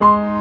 you